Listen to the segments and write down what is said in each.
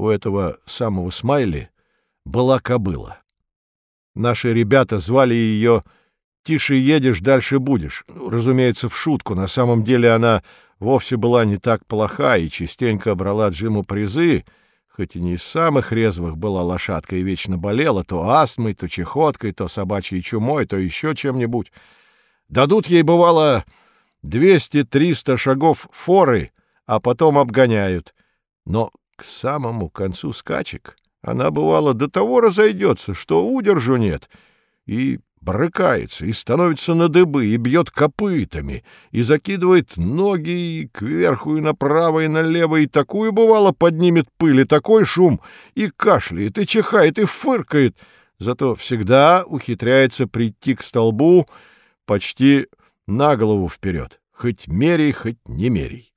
у этого самого Смайли была кобыла. Наши ребята звали ее «Тише едешь, дальше будешь». Ну, разумеется, в шутку. На самом деле она вовсе была не так плоха и частенько брала Джиму призы, хоть и не из самых резвых была лошадка и вечно болела то астмой, то чехоткой, то собачьей чумой, то еще чем-нибудь. Дадут ей, бывало, двести-триста шагов форы, а потом обгоняют. Но к самому концу скачек она, бывало, до того разойдется, что удержу нет, и брыкается, и становится на дыбы, и бьет копытами, и закидывает ноги кверху и направо, и налево, и такую, бывало, поднимет пыль, и такой шум, и кашляет, и чихает, и фыркает, зато всегда ухитряется прийти к столбу почти на голову вперед, хоть мерей, хоть не мерей.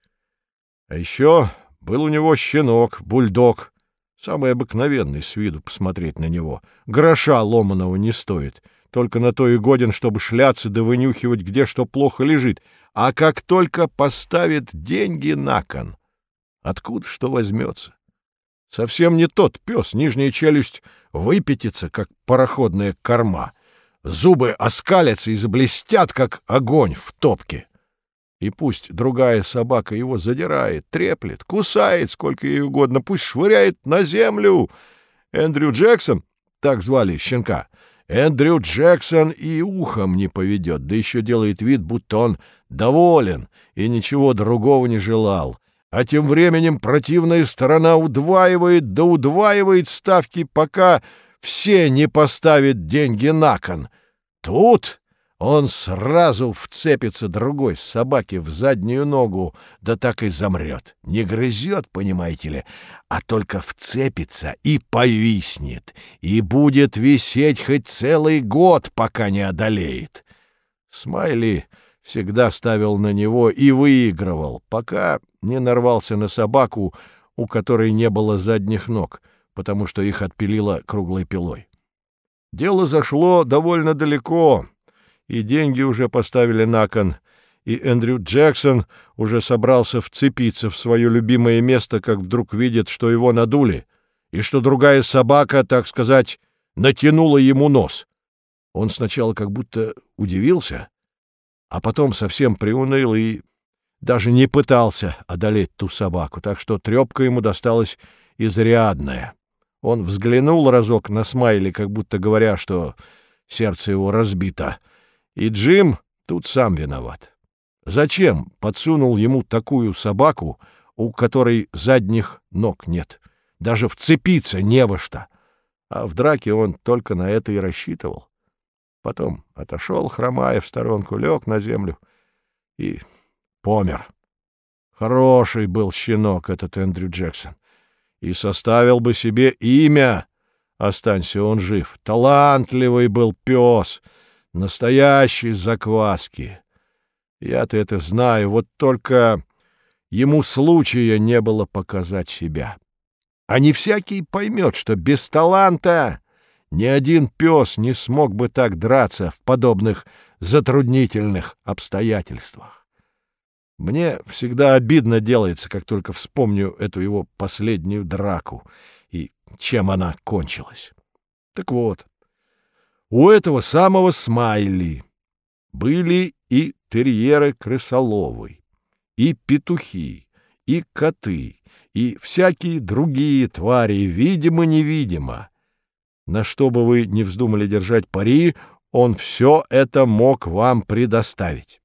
А еще был у него щенок, бульдог, самый обыкновенный с виду посмотреть на него, гроша ломаного не стоит — только на то и годен, чтобы шляться да вынюхивать, где что плохо лежит. А как только поставит деньги на кон, откуда что возьмется? Совсем не тот пес, нижняя челюсть выпятится, как пароходная корма, зубы оскалятся и заблестят, как огонь в топке. И пусть другая собака его задирает, треплет, кусает, сколько ей угодно, пусть швыряет на землю. Эндрю Джексон, так звали щенка, Эндрю Джексон и ухом не поведет, да еще делает вид, будто он доволен и ничего другого не желал. А тем временем противная сторона удваивает да удваивает ставки, пока все не поставят деньги на кон. Тут он сразу вцепится другой собаке в заднюю ногу, да так и замрет. Не грызет, понимаете ли, а только вцепится и повиснет, и будет висеть хоть целый год, пока не одолеет. Смайли всегда ставил на него и выигрывал, пока не нарвался на собаку, у которой не было задних ног, потому что их отпилило круглой пилой. Дело зашло довольно далеко — и деньги уже поставили на кон, и Эндрю Джексон уже собрался вцепиться в свое любимое место, как вдруг видит, что его надули, и что другая собака, так сказать, натянула ему нос. Он сначала как будто удивился, а потом совсем приуныл и даже не пытался одолеть ту собаку, так что трепка ему досталась изрядная. Он взглянул разок на Смайли, как будто говоря, что сердце его разбито — и Джим тут сам виноват. Зачем подсунул ему такую собаку, у которой задних ног нет? Даже вцепиться не во что. А в драке он только на это и рассчитывал. Потом отошел, хромая в сторонку, лег на землю и помер. Хороший был щенок этот Эндрю Джексон. И составил бы себе имя, останься он жив. Талантливый был пес — Настоящий закваски. Я-то это знаю, вот только ему случая не было показать себя. А не всякий поймет, что без таланта ни один пес не смог бы так драться в подобных затруднительных обстоятельствах. Мне всегда обидно делается, как только вспомню эту его последнюю драку и чем она кончилась. Так вот, у этого самого Смайли были и терьеры-крысоловы, и петухи, и коты, и всякие другие твари, видимо-невидимо. На что бы вы не вздумали держать пари, он все это мог вам предоставить.